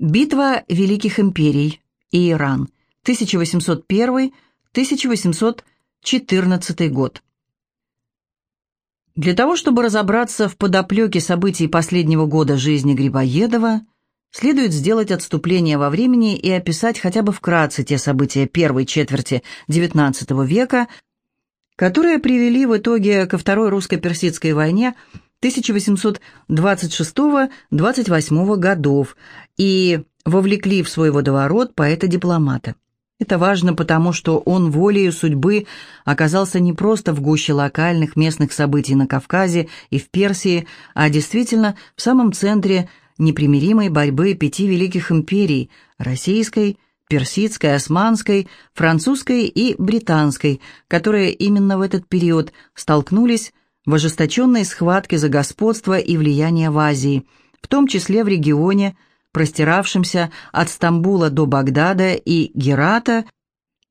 Битва Великих Империй и Иран, 1801-1814 год. Для того, чтобы разобраться в подоплеке событий последнего года жизни Грибоедова, следует сделать отступление во времени и описать хотя бы вкратце те события первой четверти XIX века, которые привели в итоге ко Второй русско-персидской войне 1826-28 годов и вовлекли в свой водоворот поэта-дипломата. Это важно потому, что он волею судьбы оказался не просто в гуще локальных местных событий на Кавказе и в Персии, а действительно в самом центре непримиримой борьбы пяти великих империй – российской, персидской, османской, французской и британской, которые именно в этот период столкнулись в ожесточенной схватке за господство и влияние в Азии, в том числе в регионе, простиравшемся от Стамбула до Багдада и Герата,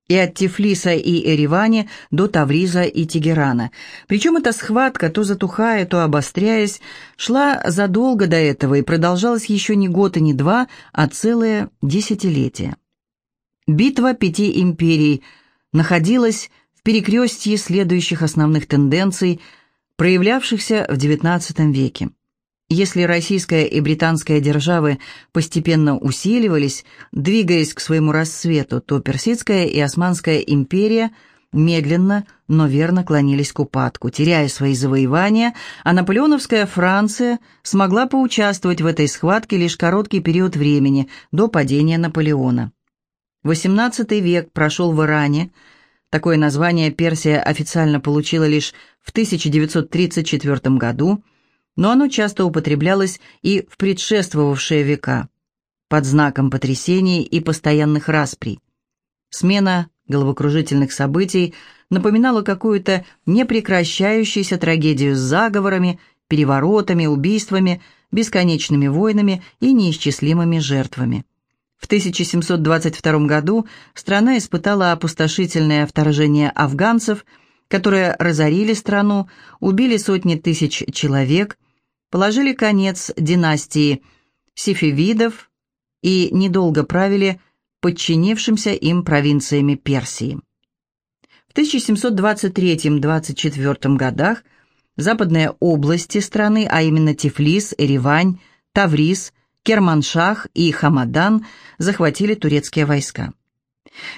и от Тифлиса и Эревани до Тавриза и Тегерана. Причем эта схватка, то затухая, то обостряясь, шла задолго до этого и продолжалась еще не год и не два, а целое десятилетие. Битва пяти империй находилась в перекрестье следующих основных тенденций, проявлявшихся в XIX веке. Если российская и британская державы постепенно усиливались, двигаясь к своему расцвету, то Персидская и Османская империя медленно, но верно клонились к упадку, теряя свои завоевания, а наполеоновская Франция смогла поучаствовать в этой схватке лишь короткий период времени, до падения Наполеона. XVIII век прошел в Иране. Такое название Персия официально получила лишь в 1934 году, но оно часто употреблялось и в предшествовавшие века, под знаком потрясений и постоянных расприй. Смена головокружительных событий напоминала какую-то непрекращающуюся трагедию с заговорами, переворотами, убийствами, бесконечными войнами и неисчислимыми жертвами. В 1722 году страна испытала опустошительное вторжение афганцев, которые разорили страну, убили сотни тысяч человек, положили конец династии сифивидов и недолго правили подчинившимся им провинциями Персии. В 1723-24 годах западные области страны, а именно Тифлис, Эревань, Таврис, Керманшах и Хамадан захватили турецкие войска.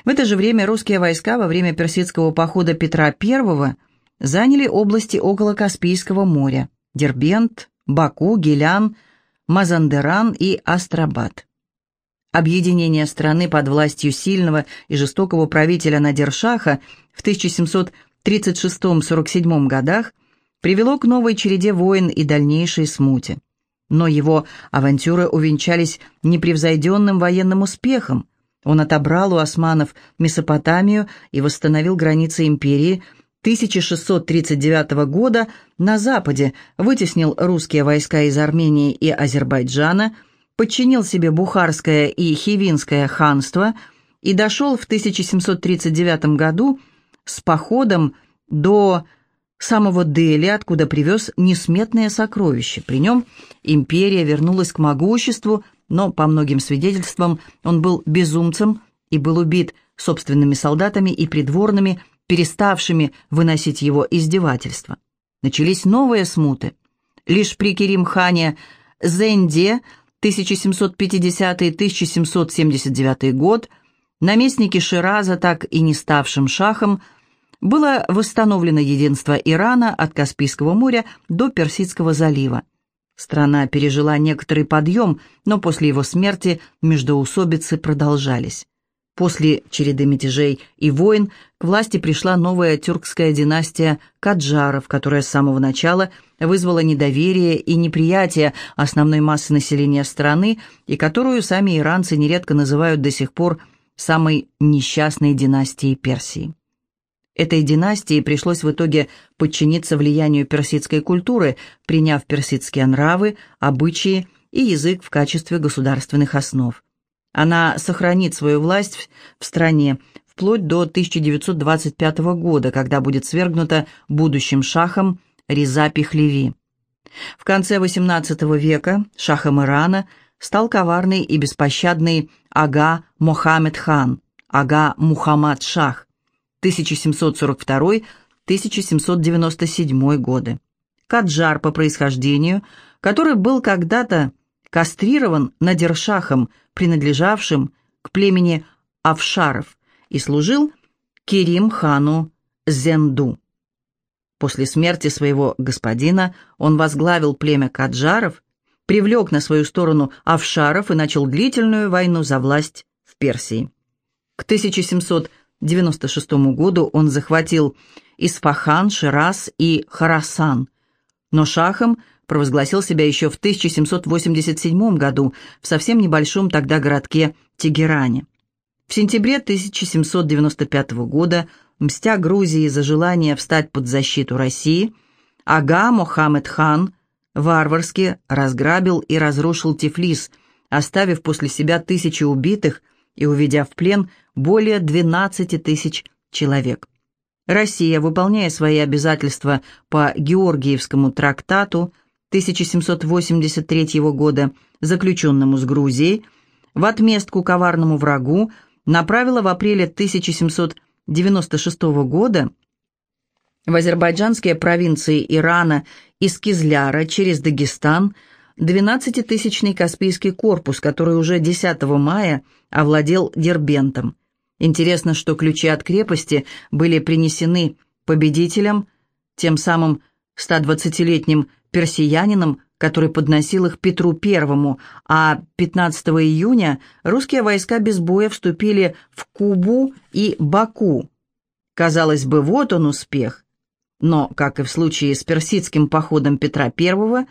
В это же время русские войска во время персидского похода Петра I заняли области около Каспийского моря – Дербент, Баку, Гелян, Мазандеран и Астрабад. Объединение страны под властью сильного и жестокого правителя Надершаха в 1736-47 годах привело к новой череде войн и дальнейшей смуте. Но его авантюры увенчались непревзойденным военным успехом. Он отобрал у османов Месопотамию и восстановил границы империи 1639 года на западе, вытеснил русские войска из Армении и Азербайджана, подчинил себе Бухарское и Хивинское ханство и дошел в 1739 году с походом до самого Дели, откуда привез несметные сокровища. При нем империя вернулась к могуществу, но, по многим свидетельствам, он был безумцем и был убит собственными солдатами и придворными, переставшими выносить его издевательства. Начались новые смуты. Лишь при Керим-хане Зенде 1750-1779 год, наместнике Шираза, так и не ставшим шахом, было восстановлено единство Ирана от Каспийского моря до Персидского залива. Страна пережила некоторый подъем, но после его смерти междоусобицы продолжались. После череды мятежей и войн к власти пришла новая тюркская династия Каджаров, которая с самого начала вызвала недоверие и неприятие основной массы населения страны и которую сами иранцы нередко называют до сих пор самой несчастной династией Персии. Этой династии пришлось в итоге подчиниться влиянию персидской культуры, приняв персидские нравы, обычаи и язык в качестве государственных основ. Она сохранит свою власть в стране вплоть до 1925 года, когда будет свергнута будущим шахом Риза Пехлеви. В конце XVIII века шахом Ирана стал коварный и беспощадный Ага Мохаммед хан, Ага Мухаммад Шах, 1742-1797 годы. Каджар по происхождению, который был когда-то кастрирован Надиршахом, принадлежавшим к племени Авшаров, и служил Керим хану Зенду. После смерти своего господина он возглавил племя Каджаров, привлек на свою сторону Авшаров и начал длительную войну за власть в Персии. К 1796 году он захватил Исфахан, Шираз и Харасан, но шахом провозгласил себя еще в 1787 году в совсем небольшом тогда городке Тегеране. В сентябре 1795 года, мстя Грузии за желание встать под защиту России, Ага Мохаммед хан варварски разграбил и разрушил Тифлис, оставив после себя тысячи убитых и уведя в плен более 12 тысяч человек. Россия, выполняя свои обязательства по Георгиевскому трактату 1783 года, заключенному с Грузией, в отместку коварному врагу направила в апреле 1796 года в азербайджанские провинции Ирана из Кизляра через Дагестан 12-тысячный Каспийский корпус, который уже 10 мая овладел Дербентом. Интересно, что ключи от крепости были принесены победителям, тем самым 120-летним персиянином, который подносил их Петру Первому, а 15 июня русские войска без боя вступили в Кубу и Баку. Казалось бы, вот он успех. Но, как и в случае с персидским походом Петра I,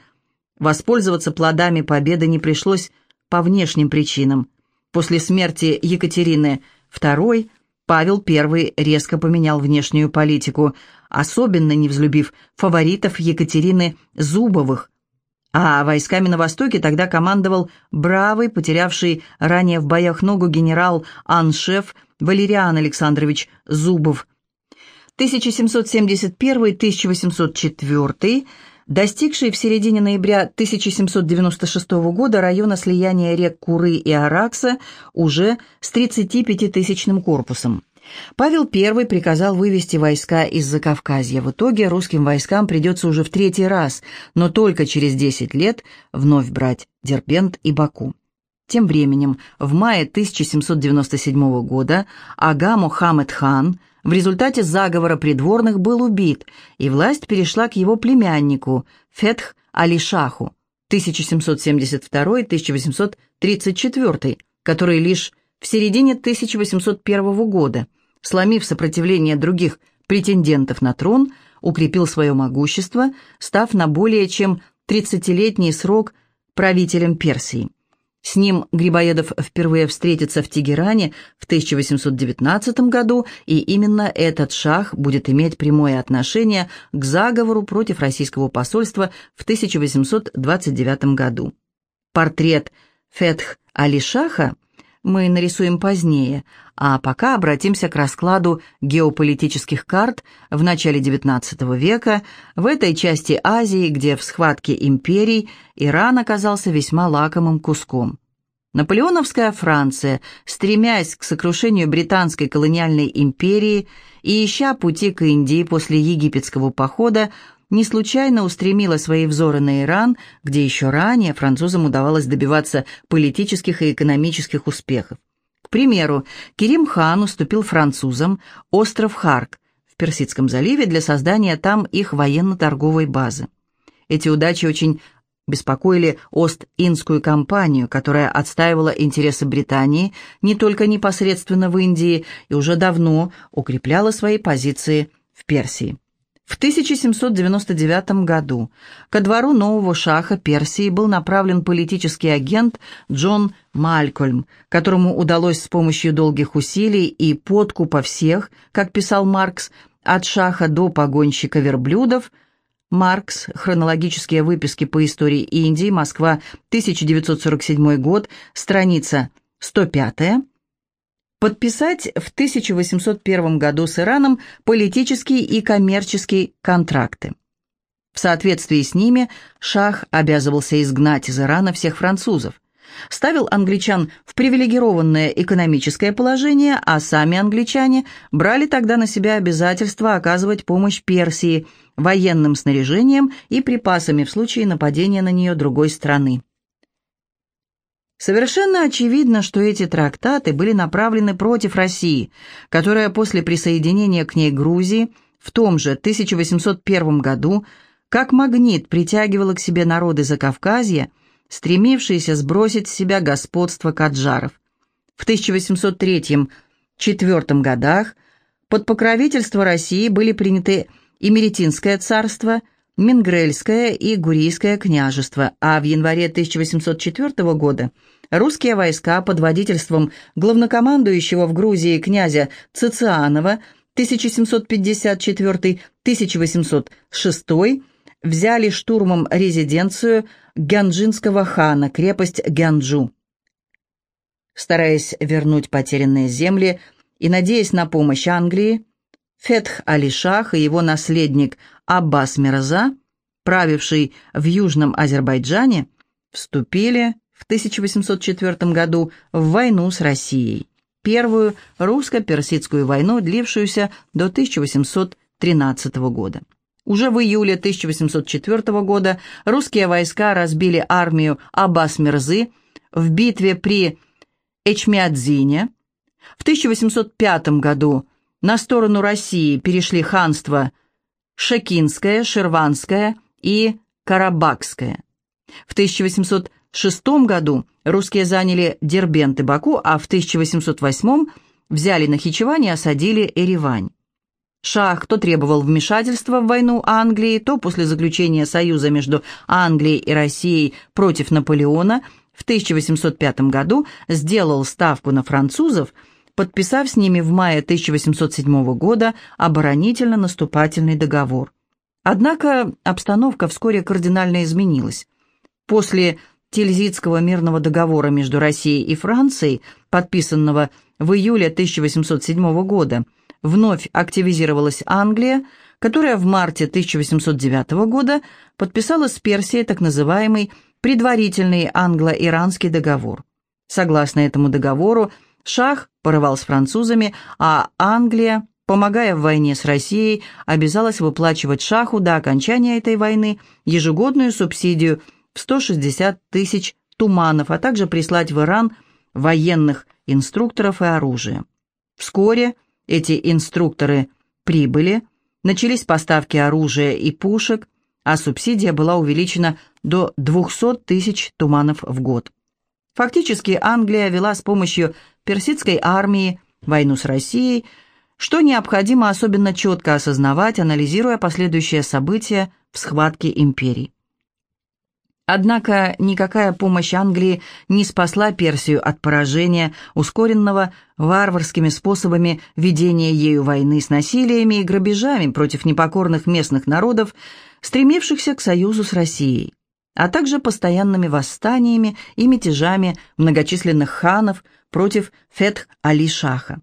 воспользоваться плодами победы не пришлось по внешним причинам. После смерти Екатерины II Павел I резко поменял внешнюю политику, особенно не взлюбив фаворитов Екатерины Зубовых, а войсками на Востоке тогда командовал бравый, потерявший ранее в боях ногу генерал аншеф Валериан Александрович Зубов. 1771-1804, достигший в середине ноября 1796 года района слияния рек Куры и Аракса уже с 35-тысячным корпусом. Павел I приказал вывести войска из Закавказья. В итоге русским войскам придется уже в третий раз, но только через 10 лет вновь брать Дербент и Баку. Тем временем, в мае 1797 года Ага Мохаммед хан в результате заговора придворных был убит, и власть перешла к его племяннику Фетх Алишаху 1772-1834, который лишь в середине 1801 года – сломив сопротивление других претендентов на трон, укрепил свое могущество, став на более чем 30-летний срок правителем Персии. С ним Грибоедов впервые встретится в Тегеране в 1819 году, и именно этот шах будет иметь прямое отношение к заговору против российского посольства в 1829 году. Портрет Фетх Али-Шаха – мы нарисуем позднее, а пока обратимся к раскладу геополитических карт в начале XIX века в этой части Азии, где в схватке империй Иран оказался весьма лакомым куском. Наполеоновская Франция, стремясь к сокрушению британской колониальной империи и ища пути к Индии после египетского похода, не случайно устремила свои взоры на Иран, где еще ранее французам удавалось добиваться политических и экономических успехов. К примеру, Керим хан уступил французам остров Харк в Персидском заливе для создания там их военно-торговой базы. Эти удачи очень беспокоили Ост-Индскую компанию, которая отстаивала интересы Британии не только непосредственно в Индии и уже давно укрепляла свои позиции в Персии. В 1799 году ко двору нового шаха Персии был направлен политический агент Джон Малькольм, которому удалось с помощью долгих усилий и подкупа всех, как писал Маркс, от шаха до погонщика верблюдов, Маркс, хронологические выписки по истории Индии, Москва, 1947 год, страница 105 подписать в 1801 году с Ираном политические и коммерческие контракты. В соответствии с ними Шах обязывался изгнать из Ирана всех французов. ставил англичан в привилегированное экономическое положение, а сами англичане брали тогда на себя обязательство оказывать помощь Персии военным снаряжением и припасами в случае нападения на нее другой страны. Совершенно очевидно, что эти трактаты были направлены против России, которая после присоединения к ней Грузии в том же 1801 году как магнит притягивала к себе народы Закавказья, стремившиеся сбросить с себя господство каджаров. В 1803-1804 годах под покровительство России были приняты Имеретинское царство, Мингрельское и Гурийское княжество, а в январе 1804 года русские войска под водительством главнокомандующего в Грузии князя Цицианова 1754-1806 взяли штурмом резиденцию Гянджинского хана, крепость Гянджу. Стараясь вернуть потерянные земли и надеясь на помощь Англии, Фетх Али-Шах и его наследник Аббас Мирза, правивший в Южном Азербайджане, вступили в 1804 году в войну с Россией, первую русско-персидскую войну, длившуюся до 1813 года. Уже в июле 1804 года русские войска разбили армию Аббас-Мирзы в битве при Эчмиадзине. В 1805 году на сторону России перешли ханства Шекинское, Шерванское и Карабахское. В 1806 году русские заняли Дербент и Баку, а в 1808 взяли Нахичевань и осадили Эревань. Шах то требовал вмешательства в войну Англии, то после заключения союза между Англией и Россией против Наполеона в 1805 году сделал ставку на французов, подписав с ними в мае 1807 года оборонительно-наступательный договор. Однако обстановка вскоре кардинально изменилась. После Тильзитского мирного договора между Россией и Францией, подписанного в июле 1807 года, вновь активизировалась Англия, которая в марте 1809 года подписала с Персией так называемый предварительный англо-иранский договор. Согласно этому договору, Шах порывал с французами, а Англия, помогая в войне с Россией, обязалась выплачивать Шаху до окончания этой войны ежегодную субсидию в 160 тысяч туманов, а также прислать в Иран военных инструкторов и оружие. Вскоре эти инструкторы прибыли, начались поставки оружия и пушек, а субсидия была увеличена до 200 тысяч туманов в год. Фактически Англия вела с помощью персидской армии войну с Россией, что необходимо особенно четко осознавать, анализируя последующие события в схватке империй. Однако никакая помощь Англии не спасла Персию от поражения, ускоренного варварскими способами ведения ею войны с насилиями и грабежами против непокорных местных народов, стремившихся к союзу с Россией, а также постоянными восстаниями и мятежами многочисленных ханов против Фетх-Али-Шаха.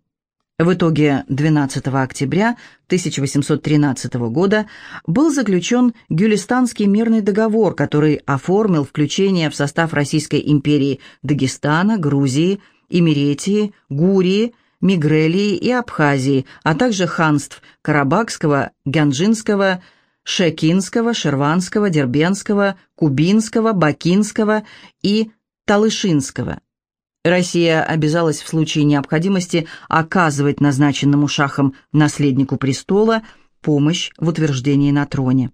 В итоге 12 октября 1813 года был заключен Гюлистанский мирный договор, который оформил включение в состав Российской империи Дагестана, Грузии, Имеретии, Гурии, Мигрелии и Абхазии, а также ханств Карабахского, Гянджинского, Шекинского, Шерванского, Дербенского, Кубинского, Бакинского и Талышинского. Россия обязалась в случае необходимости оказывать назначенному шахом наследнику престола помощь в утверждении на троне.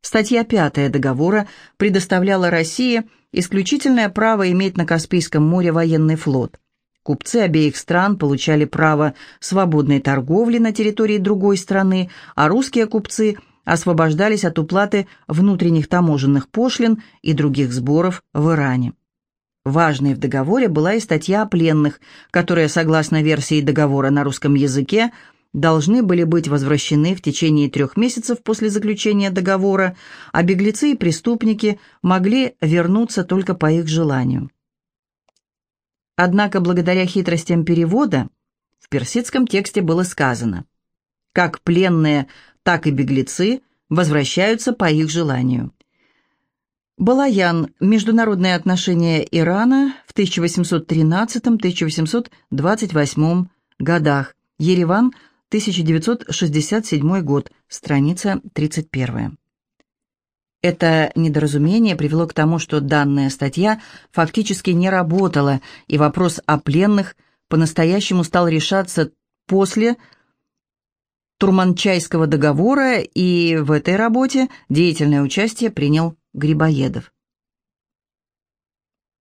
Статья 5 договора предоставляла России исключительное право иметь на Каспийском море военный флот. Купцы обеих стран получали право свободной торговли на территории другой страны, а русские купцы освобождались от уплаты внутренних таможенных пошлин и других сборов в Иране. Важной в договоре была и статья о пленных, которые, согласно версии договора на русском языке, должны были быть возвращены в течение трех месяцев после заключения договора, а беглецы и преступники могли вернуться только по их желанию. Однако, благодаря хитростям перевода, в персидском тексте было сказано «как пленные, так и беглецы возвращаются по их желанию». Балаян. Международные отношения Ирана в 1813-1828 годах. Ереван. 1967 год. Страница 31. Это недоразумение привело к тому, что данная статья фактически не работала, и вопрос о пленных по-настоящему стал решаться после Турманчайского договора, и в этой работе деятельное участие принял Грибоедов.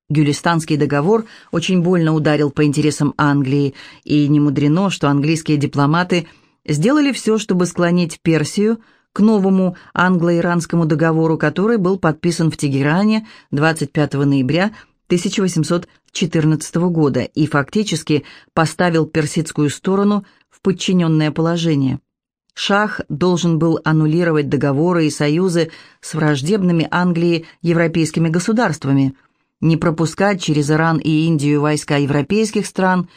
Гюлистанский договор очень больно ударил по интересам Англии, и не мудрено, что английские дипломаты сделали все, чтобы склонить Персию к новому англо-иранскому договору, который был подписан в Тегеране 25 ноября 1814 года и фактически поставил персидскую сторону в подчиненное положение. Шах должен был аннулировать договоры и союзы с враждебными Англии европейскими государствами, не пропускать через Иран и Индию войска европейских стран,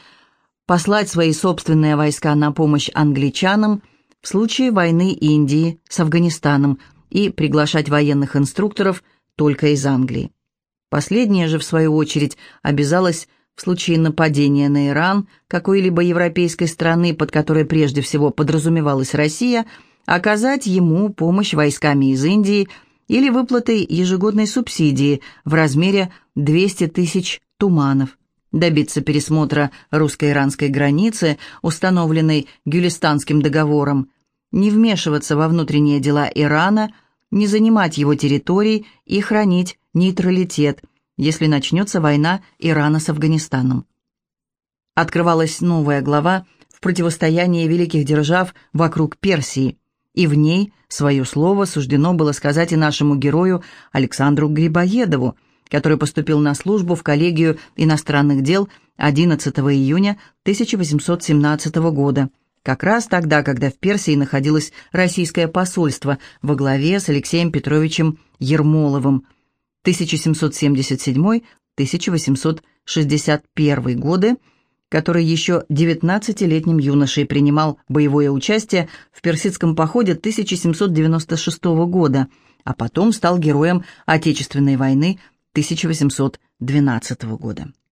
послать свои собственные войска на помощь англичанам в случае войны Индии с Афганистаном и приглашать военных инструкторов только из Англии. Последняя же, в свою очередь, обязалась в случае нападения на Иран какой-либо европейской страны, под которой прежде всего подразумевалась Россия, оказать ему помощь войсками из Индии или выплатой ежегодной субсидии в размере 200 тысяч туманов, добиться пересмотра русско-иранской границы, установленной Гюлистанским договором, не вмешиваться во внутренние дела Ирана, не занимать его территорий и хранить нейтралитет – если начнется война Ирана с Афганистаном. Открывалась новая глава в противостоянии великих держав вокруг Персии, и в ней свое слово суждено было сказать и нашему герою Александру Грибоедову, который поступил на службу в коллегию иностранных дел 11 июня 1817 года, как раз тогда, когда в Персии находилось российское посольство во главе с Алексеем Петровичем Ермоловым – 1777-1861 годы, который еще 19-летним юношей принимал боевое участие в персидском походе 1796 года, а потом стал героем Отечественной войны 1812 года.